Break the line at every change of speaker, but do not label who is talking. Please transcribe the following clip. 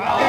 Oh.